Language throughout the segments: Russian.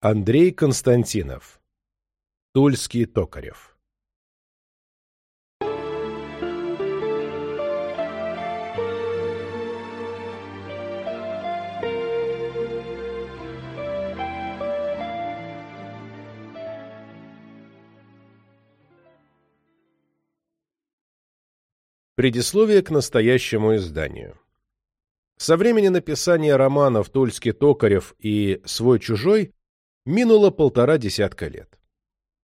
Андрей Константинов. Тульский Токарев. Предисловие к настоящему изданию. Со времени написания романов «Тульский Токарев» и «Свой-чужой» Минуло полтора десятка лет.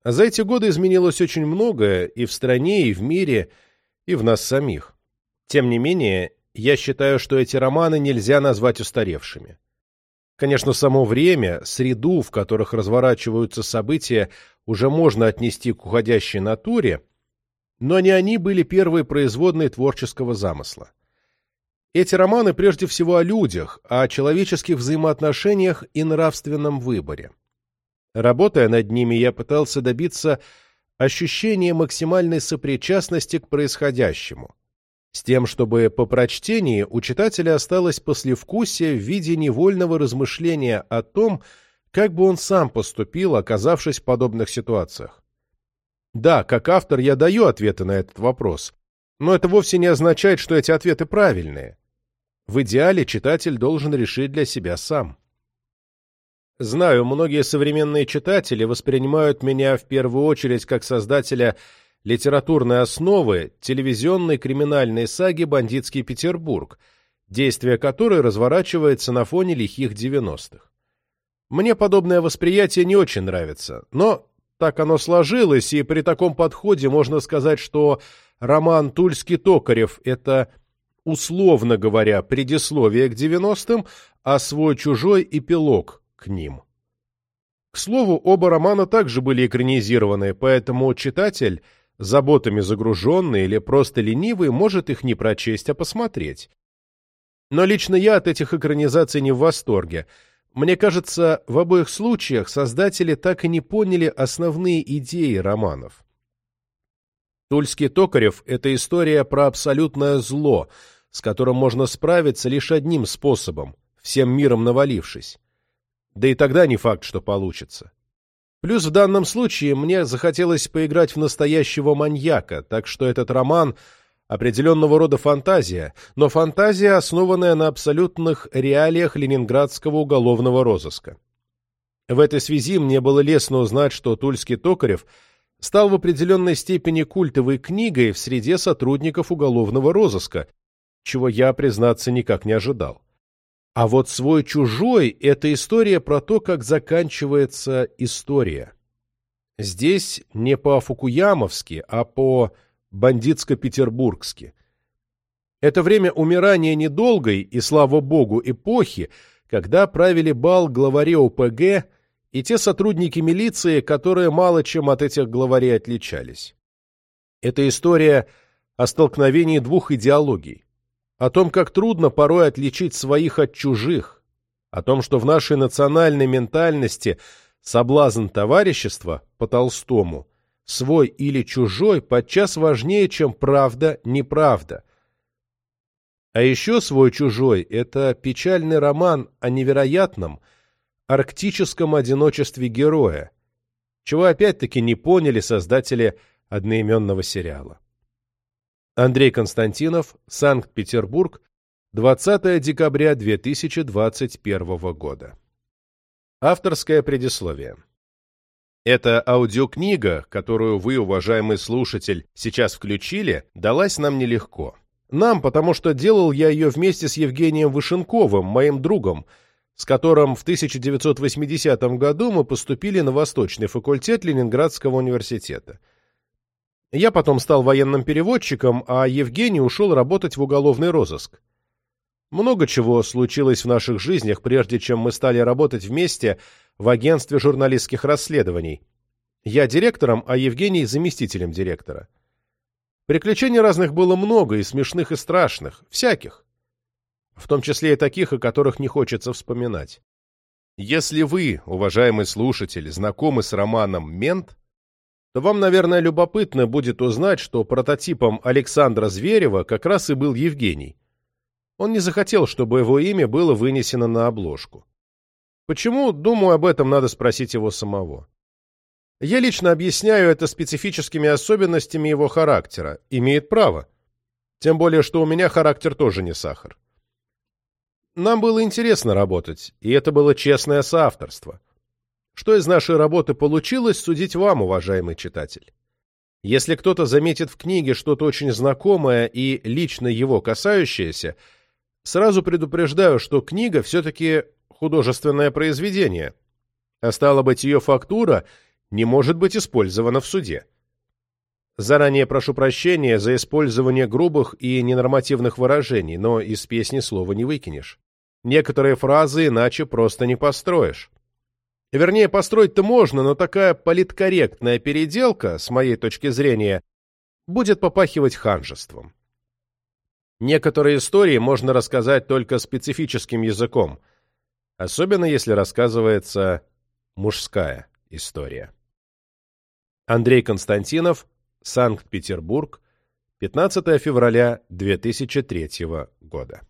За эти годы изменилось очень многое и в стране, и в мире, и в нас самих. Тем не менее, я считаю, что эти романы нельзя назвать устаревшими. Конечно, само время, среду, в которых разворачиваются события, уже можно отнести к уходящей натуре, но не они были первой производной творческого замысла. Эти романы прежде всего о людях, о человеческих взаимоотношениях и нравственном выборе. Работая над ними, я пытался добиться ощущения максимальной сопричастности к происходящему, с тем, чтобы по прочтении у читателя осталось послевкусие в виде невольного размышления о том, как бы он сам поступил, оказавшись в подобных ситуациях. Да, как автор я даю ответы на этот вопрос, но это вовсе не означает, что эти ответы правильные. В идеале читатель должен решить для себя сам. Знаю, многие современные читатели воспринимают меня в первую очередь как создателя литературной основы телевизионной криминальной саги «Бандитский Петербург», действие которой разворачивается на фоне лихих 90-х. Мне подобное восприятие не очень нравится, но так оно сложилось, и при таком подходе можно сказать, что роман «Тульский Токарев» — это, условно говоря, предисловие к 90-м, а свой-чужой эпилог к ним. К слову, оба романа также были экранизированы, поэтому читатель, заботами загруженный или просто ленивый, может их не прочесть, а посмотреть. Но лично я от этих экранизаций не в восторге. Мне кажется, в обоих случаях создатели так и не поняли основные идеи романов. Тульский Токарев — это история про абсолютное зло, с которым можно справиться лишь одним способом, всем миром навалившись. Да и тогда не факт, что получится. Плюс в данном случае мне захотелось поиграть в настоящего маньяка, так что этот роман определенного рода фантазия, но фантазия, основанная на абсолютных реалиях ленинградского уголовного розыска. В этой связи мне было лестно узнать, что Тульский Токарев стал в определенной степени культовой книгой в среде сотрудников уголовного розыска, чего я, признаться, никак не ожидал. А вот свой-чужой — это история про то, как заканчивается история. Здесь не по-фукуямовски, а по-бандитско-петербургски. Это время умирания недолгой и, слава богу, эпохи, когда правили бал главари ОПГ и те сотрудники милиции, которые мало чем от этих главарей отличались. Это история о столкновении двух идеологий о том, как трудно порой отличить своих от чужих, о том, что в нашей национальной ментальности соблазн товарищества по Толстому, свой или чужой, подчас важнее, чем правда-неправда. А еще свой-чужой – это печальный роман о невероятном, арктическом одиночестве героя, чего опять-таки не поняли создатели одноименного сериала. Андрей Константинов, Санкт-Петербург, 20 декабря 2021 года. Авторское предисловие. Эта аудиокнига, которую вы, уважаемый слушатель, сейчас включили, далась нам нелегко. Нам, потому что делал я ее вместе с Евгением Вышенковым, моим другом, с которым в 1980 году мы поступили на Восточный факультет Ленинградского университета – я потом стал военным переводчиком, а Евгений ушел работать в уголовный розыск. Много чего случилось в наших жизнях, прежде чем мы стали работать вместе в агентстве журналистских расследований. Я директором, а Евгений заместителем директора. Приключений разных было много, и смешных, и страшных, всяких. В том числе и таких, о которых не хочется вспоминать. Если вы, уважаемый слушатель, знакомы с романом «Мент», то вам, наверное, любопытно будет узнать, что прототипом Александра Зверева как раз и был Евгений. Он не захотел, чтобы его имя было вынесено на обложку. Почему, думаю, об этом надо спросить его самого. Я лично объясняю это специфическими особенностями его характера. Имеет право. Тем более, что у меня характер тоже не сахар. Нам было интересно работать, и это было честное соавторство. Что из нашей работы получилось, судить вам, уважаемый читатель. Если кто-то заметит в книге что-то очень знакомое и лично его касающееся, сразу предупреждаю, что книга все-таки художественное произведение, а стало быть, ее фактура не может быть использована в суде. Заранее прошу прощения за использование грубых и ненормативных выражений, но из песни слова не выкинешь. Некоторые фразы иначе просто не построишь. Вернее, построить-то можно, но такая политкорректная переделка, с моей точки зрения, будет попахивать ханжеством. Некоторые истории можно рассказать только специфическим языком, особенно если рассказывается мужская история. Андрей Константинов, Санкт-Петербург, 15 февраля 2003 года.